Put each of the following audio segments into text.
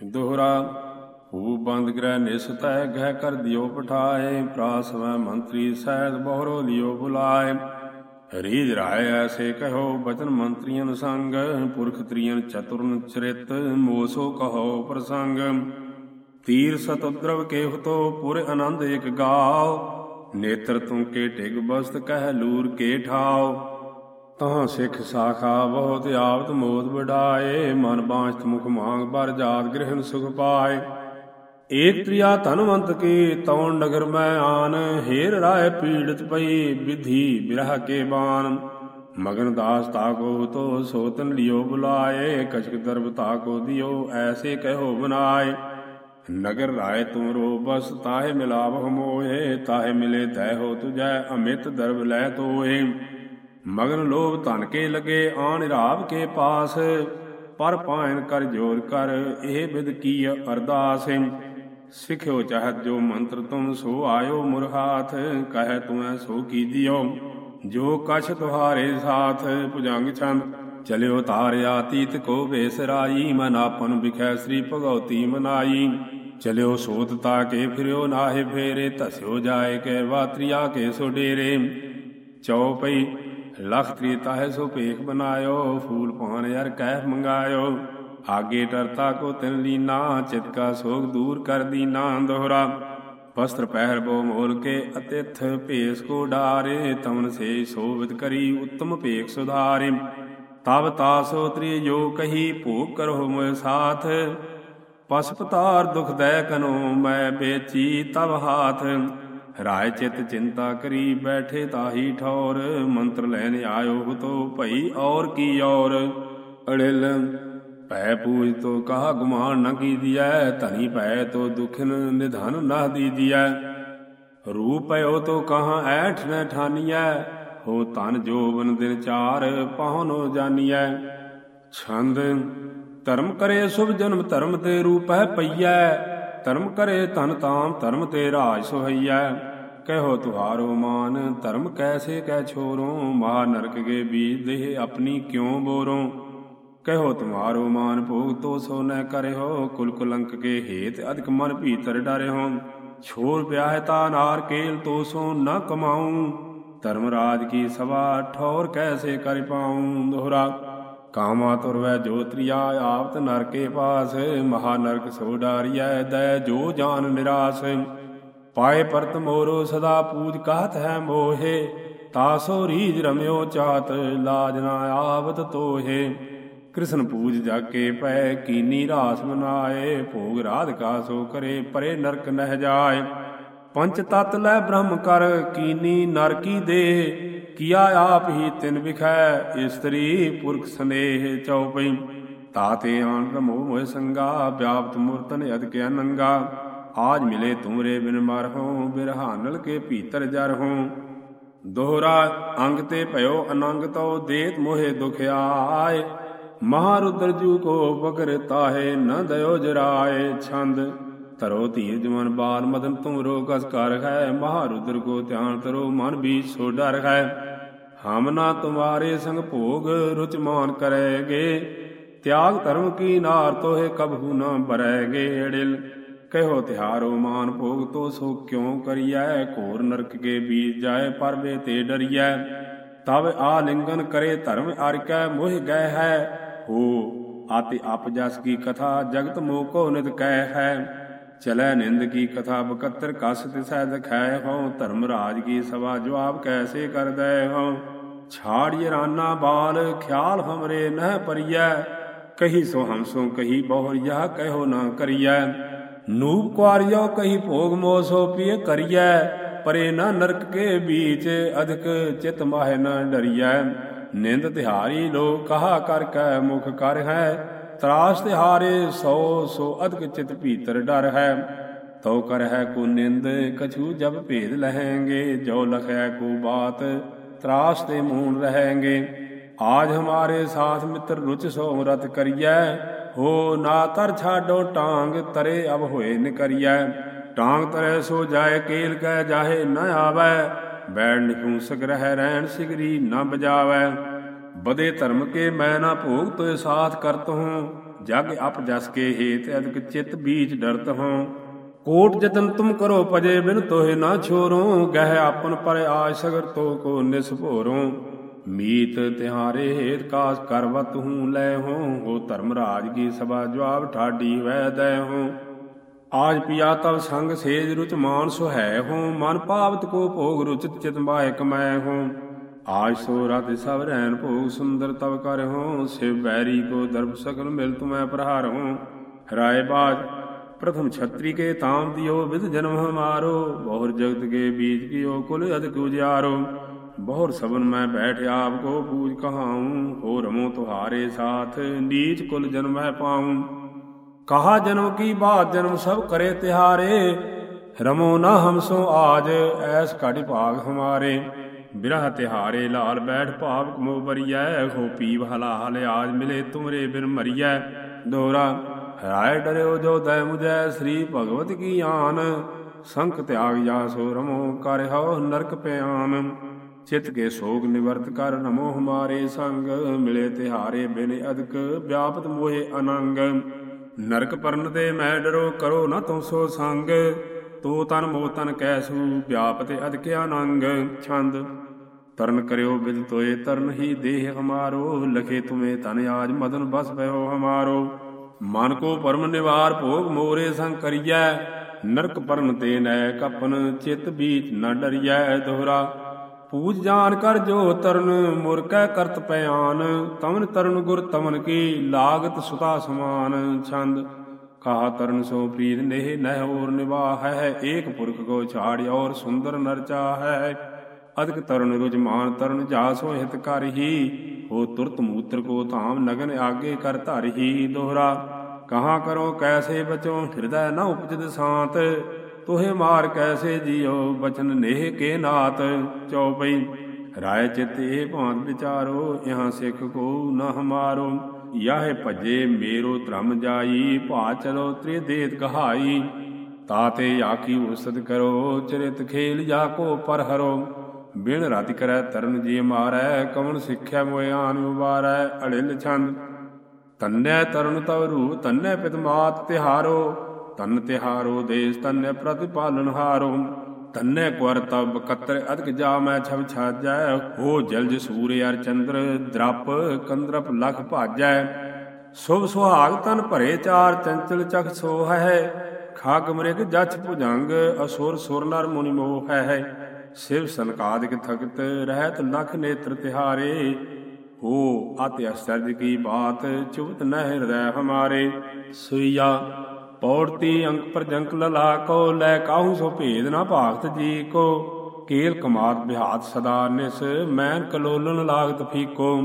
ਦੋਹਰਾ, ਹੂ ਬੰਦ ਗ੍ਰਹਿ ਨਿਸਤੈ ਗਹਿ ਕਰ ਦਿਓ ਪਠਾਏ ਪ੍ਰਾਸਵੈ ਮੰਤਰੀ ਸਹਿਤ ਬਹੁਰੋ ਲਿਓ ਬੁਲਾਏ। ਰੀਜ ਰਾਏ ਐਸੇ ਕਹੋ ਬਚਨ ਮੰਤਰੀਆਂ ਸੰਗ, ਪੁਰਖ ਤ੍ਰਿਯਨ ਚਤੁਰਨ ਚਰਿਤ, ਮੋਸੋ ਕਹੋ ਪ੍ਰਸੰਗ। ਤੀਰ ਸਤੁਦਰਵ ਕੇ ਪੁਰ ਆਨੰਦ ਇਕ ਗਾਓ, ਨੇਤਰ ਤੂੰ ਕੇ ਢਿਗ ਬਸਤ ਕਹਿ ਲੂਰ ਕੇ ਠਾਓ। ਤਾਂ ਸਿੱਖ ਸਾਖਾ ਬਹੁਤ ਆਵਤ ਮੋਦ ਵਡਾਏ, ਮਨ ਬਾਂਛਤ ਮੁਖ ਮੰਗ ਬਰ ਜਾਤ ਗ੍ਰਹਿਣ ਸੁਖ ਪਾਏ। ਏਕ ਤ੍ਰਿਆ ਧਨਵੰਤ ਕੀ ਤੌਣ ਨਗਰ ਮੈਂ ਆਨ, ਹੇਰ ਰਾਏ ਪੀੜਤ ਪਈ ਵਿਧੀ ਬਿਰਹ ਕੇ ਬਾਨ। ਮਗਨ ਦਾਸ ਤਾਕੋ ਤੋ ਸੋਤਨ ਲਿਓ ਬੁਲਾਏ, ਕਛਕ ਦਰਬ ਤਾਕੋ ਦਿਓ ਐਸੇ ਕਹਿਓ ਬਨਾਏ। ਨਗਰ ਰਾਏ ਤੁਮਰੋ ਬਸ, ਤਾਹੇ ਮਿਲਾਵ ਮੋਏ ਤਾਹੇ ਮਿਲੇ ਤੈ ਹੋ ਤੁਜੈ, ਅਮਿਤ ਦਰਬ ਲੈ ਤੋਏ ਮਗਨ ਲੋਭ ਧਨ ਕੇ ਲਗੇ ਆਣ ਰਾਵ ਕੇ ਪਾਸ, ਪਰ ਪਾਇਨ ਕਰ ਜੋਰ ਕਰ, ਇਹ ਬਿਦ ਕੀ ਅਰਦਾਸ ਸਿਖਿਓ ਚਾਹਤ ਜੋ ਮੰਤਰ ਤੁਮ ਸੋ ਆਇਓ ਮੁਰਹਾਥ, ਕਹਿ ਤੁਮੈ ਸੋ ਕੀਜਿਓ ਜੋ ਕਛ ਤੁਹਾਰੇ ਸਾਥ, ਭੁਜੰਗ ਛੰਦ, ਚਲਿਓ ਤਾਰਿਆ ਤੀਤ ਕੋ ਬੇਸਰਾਈ, ਮਨ ਆਪਨ ਵਿਖੈ ਸ੍ਰੀ ਭਗਉਤੀ ਮਨਾਈ। ਚਲਿਓ ਸੋਤ ਤਾ ਕੇ ਫਿਰਿਓ ਨਾਹੇ ਫੇਰੇ, ਧਸਿਓ ਜਾਏ ਕੇ ਵਾਤਰੀਆ ਕੇ ਸੋ ਡੇਰੇ। ਚਉਪਈ ਲਖ ਤ੍ਰੀਤਾ ਹੈ ਸੋ ਭੇਖ ਬਨਾਇਓ, ਫੂਲ ਪਾਨ ਯਰ ਕਹਿ ਮੰਗਾਇਓ। ਆਗੇ ਡਰਤਾ ਕੋ ਤਿਨ ਲੀਨਾ, ਚਿਤ ਕਾ ਸੋਗ ਦੂਰ ਕਰ ਦੀਨਾ ਦੋਹਰਾ। ਵਸਤਰ ਪਹਿਰ ਬੋ ਮੋਲ ਕੇ ਅਤਿਥ ਭੇਸ ਕੋ ਡਾਰੇ, ਤਮਨ ਸੇ ਸੋਵਿਤ ਕਰੀ ਉੱਤਮ ਭੇਖ ਸੁਧਾਰੇ। ਤਬ ਤਾਸੋ ਤ੍ਰੀ ਜੋ ਕਹੀ, ਭੋਗ ਕਰੋ ਮੋਇ ਸਾਥ। ਪਸਪਤਾਰ ਦੁਖ ਦੈ ਕਨੋ, ਮੈਂ ਬੇਚੀ ਤਬ ਹਾਥ। ਰਾਏ ਚਿਤ ਚਿੰਤਾ ਕਰੀ ਬੈਠੇ ਤਾਹੀ ਠੌਰ, ਮੰਤਰ ਲੈਨ ਆਇਓ ਤੋ ਭਈ ਔਰ ਕੀ ਔਰ। ਅੜਿਲ, ਭੈ ਪੂਜ ਤੋ ਕਹਾ ਗੁਮਾਨ ਨ ਕੀਜੀਐ ਧਨੀ ਭੈ ਤੋ ਦੁਖਨ ਨਿਧਨ ਨਾ ਦੀਜੀਐ। ਰੂਪ ਭਇਓ ਤੋ ਕਹਾ ਐਠ ਨ ਠਾਨੀਐ, ਹੋ ਤਨ ਜੋਬਨ ਦਿਨ ਚਾਰ ਪਹੁਨੋ ਜਾਨੀਐ। ਛੰਦ, ਧਰਮ ਕਰੇ ਸੁਭ ਜਨਮ ਧਰਮ ਤੇ ਰੂਪ ਹੈ ਪਈਐ, ਧਰਮ ਕਰੇ ਤਨ ਤਾਮ ਧਰਮ ਤੇ ਰਾਜ ਸੁਹਈਐ ਕਹਿਓ ਤੁਹਾਰੋ ਮਾਨ, ਧਰਮ ਕੈਸੇ ਕਹਿ ਛੋਰੋ? ਮਾ ਨਰਕ ਕੇ ਬੀਜ ਦੇਹ ਆਪਣੀ ਕਿਉ ਬੋਰੋ? ਕਹਿਓ ਤੁਮਾਰੋ ਮਾਨ, ਭੋਗ ਤੋ ਸੋ ਨ ਕਰਿਓ ਕੁਲ ਕੁਲੰਕ ਕੇ ਹੇਤ ਅਧਿਕ ਮਨ ਭੀਤਰ ਡਰਿਓ ਛੋਰ ਪਿਆਹ ਤਾ ਨਾਰ ਕੇਲ ਤੋ ਸੋ ਨ ਕਮਾਉ। ਧਰਮ ਰਾਜ ਕੀ ਸਵਾ ਠੌਰ ਕੈਸੇ ਕਰ ਪਾਉ? ਦੋਹਰਾ, ਕਾਮਾ ਤੁਰਵੈ ਜੋਤਰੀਆ ਆਪਤ ਨਰਕੇ ਪਾਸ। ਮਹਾ ਨਰਕ ਸੋ ਡਾਰੀਐ ਦੈ ਜੋ ਜਾਨ ਨਿਰਾਸ। ਪਾਏ ਪਰਤ ਮੋਰੋ ਸਦਾ ਪੂਜ ਕਾਹਤ ਹੈ ਮੋਹੇ ਤਾਸੋ ਰੀਜ ਰਮਿਓ ਚਾਤ, ਲਾਜ ਨਾ ਆਵਤ ਤੋਹੇ। ਕ੍ਰਿਸ਼ਨ ਪੂਜ ਜਾਕੇ ਪੈ, ਕੀਨੀ ਰਾਸ ਮਨਾਏ, ਭੋਗ ਰਾਧਿਕਾ ਸੋ ਕਰੇ, ਪਰੇ ਨਰਕ ਨਹਿ ਜਾਏ। ਪੰਚ ਤਤ ਲੈ ਬ੍ਰਹਮ ਕਰ, ਕੀਨੀ ਨਰਕੀ ਦੇ। ਕੀਆ ਆਪ ਹੀ ਤਿਨ ਵਿਖੈ, ਇਸਤਰੀ ਪੁਰਖ ਸਨੇਹ ਚਉਪਈ ਤਾਤੇ ਆਨ ਰਮੋ ਮੋਇ ਸੰਗਾ, ਵਿਆਪਤ ਮੂਰਤਨ ਅਦਕਿਆ ਨੰਗਾ। ਆਜ ਮਿਲੇ ਤੁਮਰੇ ਬਿਨ ਮਰ ਹੋ ਬਿਰਹਾਨਲ ਕੇ ਭੀਤਰ ਜਰ ਹੋ। ਦੋਹਰਾ ਅੰਗ ਤੇ ਭਇਓ ਅਨੰਗ ਤੋ ਦੇਤ ਮੋਹਿ ਦੁਖ ਆਏ ਮਹਾਰੁਦਰ ਜੂ ਕੋ ਬਕਰ ਤਾਹੇ, ਨ ਦਇਓ ਜਰਾਏ ਛੰਦ। ਤਰੋ ਧੀਰ ਜਮਨ ਬਾਲ ਮਦਨ ਤੁਮਰੋ ਕਸ ਕਰ ਹੈ, ਮਹਾਰੁਦਰ ਕੋ ਧਿਆਨ ਤਰੋ ਮਨ ਵੀ ਸੋ ਡਰ ਹੈ। ਹਮ ਨਾ ਤੁਮਾਰੇ ਸੰਗ ਭੋਗ ਰੁਚ ਮਾਨ ਕਰੇਗੇ ਤਿਆਗ ਧਰਮ ਕੀ ਨਾਰ ਤੋਹੇ ਕਬਹੂ ਨਾ ਬਰੈਗੇ ਅੜਿਲ। ਕਹਿਓ ਤਿਹਾਰੋ ਮਾਨ ਭੋਗ ਤੋ ਸੋ ਕਿਉ ਕਰੀਐ? ਘੋਰ ਨਰਕ ਕੇ ਬੀਜ ਜਾਏ ਪਰਵੇ ਤੇ ਡਰੀਐ। ਤਬ ਆ ਲਿੰਗਨ ਕਰੇ ਧਰਮ ਅਰਕੈ, ਮੋਹਿ ਗਏ ਹੈ। ਹੋ, ਆਤੇ ਆਪ ਜਸ ਕੀ ਕਥਾ, ਜਗਤ ਮੋਹ ਕੋ ਨਿਤ ਕਹਿ ਹੈ। ਚਲੈ ਨਿੰਦ ਕੀ ਕਥਾ, ਬਕਤਰ ਕਸ ਤਿਸੈ ਦਖੈ ਹੋ ਧਰਮ ਰਾਜ ਕੀ ਸਵਾ ਜਵਾਬ ਕੈਸੇ ਕਰਦੈ ਹੋ ਛਾੜਿ ਰਾਨਾ ਬਾਲ, ਖਿਆਲ ਹਮਰੇ ਨਹਿ ਪਰਿਐ ਕਹੀ ਸੋ ਹਮਸੋ ਕਹੀ ਬਹੁਰੀਆ ਕਹਿਓ ਨਾ ਕਰੀਐ। ਨੂਪ ਕੁਆਰਿਓ ਕਹੀ ਭੋਗ ਮੋਹ ਸੋ ਪੀਏ ਕਰੀਐ। ਪਰੇ ਨਾ ਨਰਕ ਕੇ ਬੀਚ ਅਧਿਕ ਚਿਤ ਮਾਹਿ ਨਾ ਡਰੀਐ। ਨਿੰਦ ਤਿਹਾਰੀ ਲੋ ਕਹਾ ਕਰ ਕੈ ਮੁਖ ਕਰ ਹੈ। ਤਰਾਸ ਤਿਹਾਰੇ ਸੋ ਸੋ ਅਧਿਕ ਚਿਤ ਭੀਤਰ ਡਰ ਹੈ। ਤੋ ਕਰ ਹੈ ਕੋ ਨਿੰਦ ਕਛੂ ਜਬ ਭੇਦ ਲਹੇਂਗੇ। ਜੋ ਲਖੈ ਕੋ ਬਾਤ ਤਰਾਸ ਤੇ ਮੂਣ ਰਹੇਂਗੇ। ਆਜ ਹਮਾਰੇ ਸਾਥ ਮਿੱਤਰ ਰੁਚ ਸੋ ਰਤ ਕਰੀਐ, ਹੋ ਨਾ ਤਰ ਛਾਡੋ ਟਾਂਗ ਤਰੇ ਅਬ ਹੋਏ ਨਿਕਰੀਐ ਟਾਂਗ ਤਰੇ ਸੋ ਜਾਏ ਕੇਲ ਕਹਿ ਜਾਹੇ ਨ ਆਵੈ ਬੈੜ ਨਿਹੂਸਕ ਰਹਿ ਰਹਿਣ ਸਿਗਰੀ ਨ ਬਜਾਵੈ। ਬਦੇ ਧਰਮ ਕੇ ਮੈਂ ਨਾ ਭੋਗ ਤੋਇ ਸਾਥ ਕਰਤ ਹੂੰ, ਜਗ ਅਪ ਜਸ ਕੇ ਹੇਤ ਅਦਕ ਚਿਤ ਬੀਜ ਡਰਤ ਹਾਂ। ਕੋਟ ਜਤਨ ਤੁਮ ਕਰੋ ਪਜੇ ਬਿਨ ਤੋਹਿ ਨਾ ਛੋਰੋ, ਗਹਿ ਆਪਨ ਪਰ ਆਜ ਸਗਰ ਤੋ ਕੋ ਨਿਸ ਭੋਰੋ ਮੀਤ ਤਿਹਾਰੇ ਹੇਤ ਕਾਸ ਕਰਵਤ ਹੂੰ ਲੈ ਹੋ ਹੋ ਧਰਮ ਰਾਜ ਕੀ ਸਭਾ ਜਵਾਬ ਠਾਡੀ ਵੈ ਦੈ ਹੋ। ਆਜ ਪਿਆ ਤਵ ਸੰਗ ਸੇਜ ਰੁਚ ਮਾਨ ਸੁਹੈ ਹੋ ਮਨ ਪਾਵਤ ਕੋ ਭੋਗ ਰੁਚਿਤ ਚਿਤ ਮਾਇ ਕਮੈ ਹੋ। ਆਜ ਸੋ ਰਤ ਸਭ ਰਹਿਣ ਭੋਗ ਸੁੰਦਰ ਤਵ ਕਰ ਹੋ, ਸਿਵ ਬੈਰੀ ਕੋ ਦਰਬ ਸਕਲ ਮਿਲ ਤੁਮੈ ਪ੍ਰਹਾਰ ਹੋ। ਰਾਏ ਬਾਜ, ਪ੍ਰਥਮ ਛਤਰੀ ਕੇ ਤਾਮ ਦਿਓ ਵਿਦ ਜਨਮ ਹਮਾਰੋ, ਬਹੁਰ ਜਗਤ ਕੇ ਬੀਜ ਕੀਓ ਕੁਲ ਅਦਿਕ ਉਜਿਆਰੋ ਬਹੁਰ ਸਬਨ ਮੈਂ ਬੈਠ ਆਪ ਕੋ ਪੂਜ ਕਹਾਉ ਹੋ ਰਮੋ ਤੁਹਾਰੇ ਸਾਥ, ਨੀਚ ਕੁਲ ਜਨਮ ਪਾਉ। ਕਹਾ ਜਨਮ ਕੀ ਬਾਤ, ਜਨਮ ਸਭ ਕਰੇ ਤਿਹਾਰੇ। ਰਮੋ ਨਾ ਹਮਸੋ ਆਜ, ਐਸ ਘਟ ਭਾਗ ਹਮਾਰੇ। ਬਿਰਹ ਤਿਹਾਰੇ ਲਾਲ ਬੈਠ ਭਾਵ ਕਮੋ ਬਰੀਐ, ਹੋ ਪੀਵ ਹਲਾ ਹਲ ਆਜ ਮਿਲੇ ਤੁਮਰੇ ਬਿਨ ਮਰੀਐ। ਦੋਰਾ, ਰਾਇ ਡਰਿਓ ਜੋ ਦੈ ਮੁਜੈ ਸ੍ਰੀ ਭਗਵਤ ਕੀ ਆਨ। ਸੰਖ ਤਿਆਗ ਜਾ ਸੋ ਰਮੋ, ਕਰ ਹਉ ਨਰਕ ਪਿਆਨ। ਚਿਤ ਕੇ ਸੋਗ ਨਿਵਰਤ ਕਰ ਨਮੋ ਹਮਾਰੇ ਸੰਗ, ਮਿਲੇ ਤਿਹਾਰੇ ਬਿਨ ਅਦਕ, ਵਿਆਪਤ ਮੋਹੇ ਅਨੰਗ। ਨਰਕ ਪਰਨ ਤੇ ਮੈਂ ਡਰੋ ਕਰੋ ਨਾ ਤੂੰ ਸੋ ਸੰਗ, ਤੋ ਤਨ ਮੋ ਤਨ ਕੈਸੂ, ਵਿਆਪਤ ਅਦਕ ਅਨੰਗ ਛੰਦ, ਤਰਨ ਕਰਿਓ ਬਿਦ ਤੋਏ, ਤਰਨ ਹੀ ਦੇਹ ਹਮਾਰੋ, ਲਖੇ ਤੁਮੇ ਤਨ ਆਜ ਮਦਨ ਬਸ ਭਇਓ ਹਮਾਰੋ। ਮਨ ਕੋ ਪਰਮ ਨਿਵਾਰ ਭੋਗ ਮੋਰੇ ਸੰਗ ਕਰੀਐ, ਨਰਕ ਪਰਨ ਤੇ ਨੈ ਕਪਨ, ਚਿਤ ਬੀਚ ਨਾ ਡਰੀਐ ਦੋਹਰਾ। ਪੂਜ ਜਾਨ ਕਰ ਜੋ ਤਰਨ, ਮੁਰ ਕੈ ਕਰਤ ਪਿਆਨ। ਤਮਨ ਤਰਨ ਗੁਰ ਤਮਨ ਕੀ, ਲਾਗਤ ਸੁਤਾ ਸਮਾਨ। ਛੰਦ ਕਹਾ ਤਰਨ ਸੋ ਪ੍ਰੀਤ ਨੇਹ ਨਹਿ ਔਰ ਨਿਵਾਹ ਹੈ ਏਕ ਪੁਰਖ ਕੋ ਛਾੜ ਔਰ ਸੁੰਦਰ ਨਰ ਚਾਹੈ। ਅਦਕ ਤਰਨ ਰੁਜਮਾਨ ਤਰਨ ਜਾ ਹਿਤ ਕਰ ਹੀ, ਹੋ ਤੁਰਤ ਮੂਤਰ ਕੋ ਧਾਮ ਨਗਨ ਆਗੇ ਕਰ ਧਰ ਹੀ ਦੋਹਰਾ। ਕਹਾ ਕਰੋ ਕੈਸੇ ਬਚੋ, ਹਿਰਦੈ ਨ ਉਪਜਿਤ ਸਾਤ। ਤੁਹੇ ਮਾਰ ਕੈਸੇ ਜੀਓ? ਬਚਨ ਨੇਹ ਕੇ ਨਾਤ ਚਉਪਈ ਰਾਏ ਚਿਤ ਇਹ ਭਾਂਤ ਵਿਚਾਰੋ, ਇਹਾਂ ਸਿੱਖ ਕੋ ਨ ਹਮਾਰੋ। ਯਾਹੇ ਭਜੇ ਮੇਰੋ ਧਰਮ ਜਾਈ ਭਾ ਚਲੋ ਤ੍ਰਿ ਦੇਤ ਕਹਾਈ ਤਾਤੇ ਆਕੀ ਉਸਤ ਕਰੋ, ਚਰਿਤ ਖੇਲ ਜਾ ਕੋ ਪਰ ਹਰੋ। ਬਿਨ ਰਤਿ ਕਰੈ ਤਰਨ ਜੀ ਮਾਰੈ, ਕਵਣ ਸਿੱਖਿਆ ਮੋਇ ਆਨ ਉਬਾਰੈ, ਅੜਿਲ ਛੰਦ। ਤੰਨੈ ਤਰਨ ਤਵ ਰੂ ਤੰਨੈ ਪਿਤ ਮਾਤ ਤਿਹਾਰੋ। ਤਨ ਤਿਹਾਰੋ ਦੇਸ ਤੰਨੈ ਪ੍ਰਤਿਪਾਲਨ ਹਾਰੋ। ਤੰਨੈ ਕੁਰ ਤਬ ਕਤਰ ਅਦਕ ਜਾ ਮੈਂ ਛਵ ਛਾਜੈ। ਹੋ ਜਲਜ ਸੂਰ ਅਰ ਚੰਦਰ, ਦ੍ਰਪ ਕੰਦਰਪ ਲਖ ਭਾਜੈ। ਸੁਭ ਸੁਹਾਗ ਤਨ ਭਰੇ ਚਾਰ ਚੰਚਲ ਚਖ ਸੋ ਖਾਗ ਮ੍ਰਿਗ ਜਛ ਭੁਜੰਗ, ਅਸੁਰ ਸੁਰ ਨਰ ਮੁਨੀ ਮੋਹ ਹੈ ਸਿਵ ਸੰਕਾਦਿਕ ਥਕਤ ਰਹਿਤ ਨਖ ਨੇਤਰ ਤਿਹਾਰੇ। ਹੋ ਅਤਿ ਅਸਰਜ ਕੀ ਬਾਤ, ਚੁਬਤ ਨ ਹਿਰਦੈ ਹਮਾਰੇ। ਸੁਈਆ ਪੌੜਤੀ ਅੰਕ ਪ੍ਰਜੰਕ ਲਲਾ ਕੋ, ਲੈ ਕਾਹੂ ਸੋ ਭੇਦ ਨਾ ਭਾਗਤ ਜੀ ਕੋ। ਕੇਲ ਕਮਾਤ ਬਿਹਾਤ ਸਦਾ ਨਿਸ, ਮੈਨ ਕਲੋਲਨ ਲਾਗਤ ਫੀਕੋ।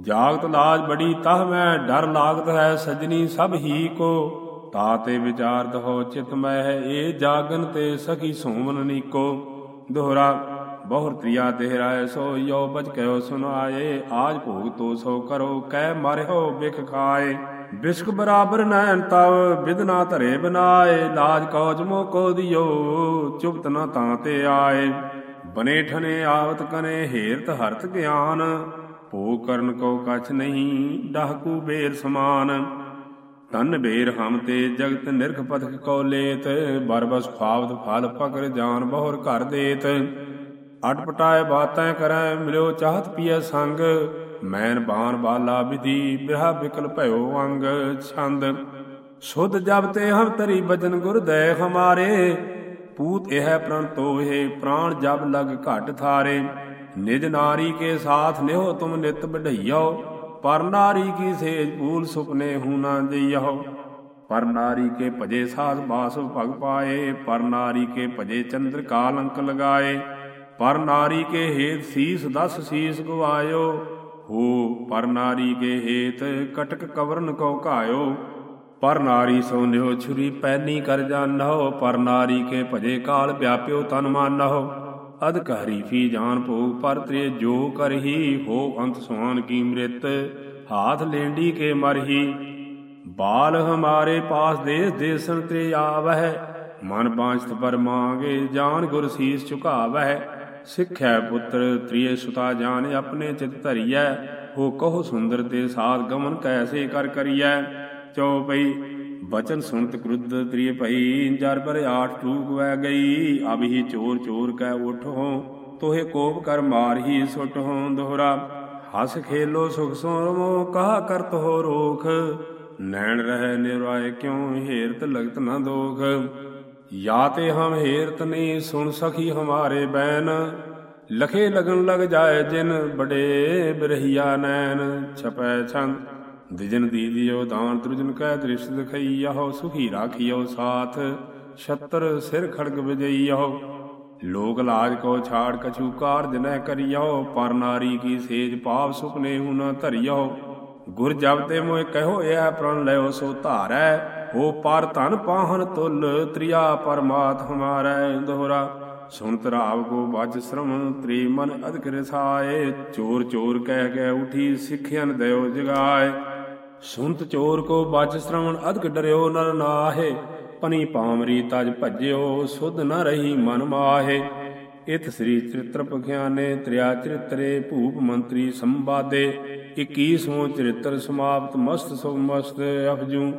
ਜਾਗਤ ਲਾਜ ਬੜੀ ਤਹ ਮੈਂ, ਡਰ ਲਾਗਤ ਹੈ ਸਜਣੀ ਸਭ ਹੀ ਕੋ। ਤਾਤੇ ਵਿਚਾਰਤ ਹੋ ਚਿਤ ਮੈਂ ਇਹ ਜਾਗਨ ਤੇ ਸਖੀ ਸੋਮਨ ਨੀਕੋ। ਦੋਹਰਾ, ਬਹੁਰ ਤ੍ਰਿਆ ਦੇਹਰਾਏ, ਸੋ ਯੋ ਬਚ ਕਹਿਓ ਸੁਨਾਏ ਆਜ ਭੋਗ ਤੋ ਸੋ ਕਰੋ ਕਹਿ ਮਾਰਿਓ ਬਿਖ ਖਾਏ। ਬਿਸਕ ਬਰਾਬਰ ਨੈਣ ਤਵ ਬਿਦਨਾ ਧਰੇ ਬਨਾਏ, ਲਾਜ ਕੌਜ ਮੋ ਕੋ ਦਿਓ ਚੁਬਤ ਨ ਤਾਂ ਤੇ ਆਏ। ਬਨੇ ਠਨੇ ਆਵਤ ਕਨੇ, ਹੇਰਤ ਹਰਤ ਗਿਆਨ। ਭੋ ਕਰਨ ਕੋ ਕਛ ਨਹੀਂ ਡਾਹਕੂ ਬੇਰ ਸਮਾਨ। ਤਨ ਬੇਰ ਹਮ ਤੇ ਜਗਤ ਨਿਰਖ ਪਥਕ ਕੋ ਲੇਤ ਬਰਬਸ ਖਾਵਤ ਫਲ ਪਕਰ ਜਾਨ ਬਹੁਰ ਘਰ ਦੇਤ। ਅਟ ਬਾਤਾਂ ਕਰੈ, ਮਿਲਿਓ ਚਾਹਤ ਪੀਐ ਸੰਗ। ਮੈਨ ਬਾਣ ਬਾਲਾ ਵਿਧੀ ਬਿਰਹਾ ਬਿਕਲ ਭਇਓ ਅੰਗ ਛੰਦ। ਸੁਧ ਜਬ ਤੇ ਹਮ ਤਰੀ ਬਚਨ ਗੁਰ ਦੇ ਹਮਾਰੇ। ਪੂਤ ਇਹ ਪ੍ਰਣ ਤੋਹੇ, ਪ੍ਰਾਣ ਜਬ ਲਗ ਘਟ ਥਾਰੇ। ਨਿਜ ਨਾਰੀ ਕੇ ਸਾਥ ਨਿਹੋ ਤੁਮ ਨਿਤ ਬਢਈਓ ਪਰ ਨਾਰੀ ਕੀ ਸੇਜ ਭੂਲ ਸੁਪਨੇ ਹੂ ਨਾ ਜਈਓ। ਪਰ ਨਾਰੀ ਕੇ ਭਜੇ ਸਾਧ ਬਾਸ ਭਗ ਪਾਏ। ਪਰ ਨਾਰੀ ਕੇ ਭਜੇ ਚੰਦਰ ਕਾਲ ਅੰਕ ਲਗਾਏ। ਪਰ ਨਾਰੀ ਕੇ ਹੇਤ ਸੀਸ ਦਸ ਸੀਸ ਗਵਾਇਓ। ਹੋ ਪਰ ਨਾਰੀ ਕੇ ਹੇਤ ਕਟਕ ਕਵਰਨ ਕੋ ਘਾਇਓ। ਪਰ ਨਾਰੀ ਸੋਨਿਓ ਛੁਰੀ ਪੈਨੀ ਕਰ ਜਾਣੋ ਪਰ ਨਾਰੀ ਕੇ ਭਜੇ ਕਾਲ ਵਿਆਪਿਓ ਤਨ ਮਾਨੋ ਅਦਕ ਹਰੀਫੀ ਜਾਨ ਭੋਗ ਪਰ ਤ੍ਰੇ ਜੋ ਕਰਹੀ, ਹੋ ਅੰਤ ਸੁਆਨ ਕੀ ਮ੍ਰਿਤ, ਹਾਥ ਲੈਂਡੀ ਕੇ ਮਰਹੀ। ਬਾਲ ਹਮਾਰੇ ਪਾਸ ਦੇਸ ਦੇਸਨ ਤੇ ਆਵਹਿ, ਮਨ ਬਾਂਚਤ ਪਰ ਮਾਂਗੇ ਜਾਨ ਗੁਰ ਸੀਸ ਝੁਕਾਵਹਿ। ਸਿੱਖੈ ਪੁੱਤਰ ਤ੍ਰਿਏ ਸੁਤਾ ਜਾਣ ਆਪਣੇ ਚਿਤ ਧਰੀਐ। ਹੋ ਕਹੋ ਸੁੰਦਰ ਤੇ ਸਾਧ ਗਮਨ ਕੈਸੇ ਕਰ ਕਰੀਐ। ਚਉਪਈ ਬਚਨ ਸੁਣਤ ਕ੍ਰੁੱਧ ਤ੍ਰਿਯ ਭਈ, ਜਰ ਪਰ ਆਠ ਟੂਕ ਵੈ ਗਈ, ਅਬ ਹੀ ਚੋਰ ਚੋਰ ਕੈ ਉਠੋ ਤੋਹੇ ਕੋਪ ਕਰ ਮਾਰ ਹੀ ਸੁਟ ਹੋ ਦੋਹਰਾ। ਹਸ ਖੇਲੋ ਸੁਖ ਸੋਰਮੋ ਕਹਾ ਕਰਤ ਹੋ ਰੋਖ। ਨੈਣ ਰਹਿ ਨਿਰਾਏ ਕਿਉ, ਹੇਰਤ ਲਗਤ ਨਾ ਦੋਖ। या ते हम हेरत नहीं सुन सखी हमारे बैन लखे लगन लग जाए जिन बड़े बिरहिया नैन छपै छंद दिजन दीदियो दान त्रुजन कह दृष्ट दिखइयो सुखी राखियो साथ छतर सिर खड़ग विजइयो लोक लाज को छाड़ कछु कार्य न करियो पर नारी की सेज पाप सुपने हूं न धरियो ਗੁਰ ਜਪਤੇ ਮੋਇ ਕਹੋ ਇਹ ਪ੍ਰਣ ਲਿਓ, ਸੋ ਧਾਰੈ। ਹੋ ਪਰ ਧਨ ਪਾਹਨ ਤੁਲ, ਤ੍ਰਿਆ ਪਰਮਾਤ ਹਮਾਰੈ ਦੋਹਰਾ। ਸੁਨਤ ਰਾਵ ਕੋ ਬਚ ਸ਼ਰਮ, ਤ੍ਰੀ ਮਨ ਅਧਿਕ ਰਸਾਏ। ਚੋਰ ਚੋਰ ਕਹਿ ਕੇ ਉਠੀ ਸਿੱਖਿਆਨ ਦਿਓ ਜਗਾਏ। ਸੁਨਤ ਚੋਰ ਕੋ ਬਚ ਸ਼ਰਵਣ ਅਧਿਕ ਡਰਿਓ ਨਰ ਨਾਹੇ। ਪਨੀ ਪਾਮਰੀ ਤਜ ਭਜਿਓ, ਸੁਧ ਨ ਰਹੀ ਮਨ ਮਾਹੇ। ਇਤ ਸ੍ਰੀ ਚਰਿਤ੍ਰ ਪਖਿਆਨੇ ਤ੍ਰਿਆ ਚਰਿਤਰੇ ਭੂਪ ਮੰਤਰੀ ਸੰਵਾਦੇ 21ਵਾਂ ਚਰਿਤ੍ਰ ਸਮਾਪਤ, ਮਸਤ ਸੁਭ ਮਸਤ, ਅਫਜੂ।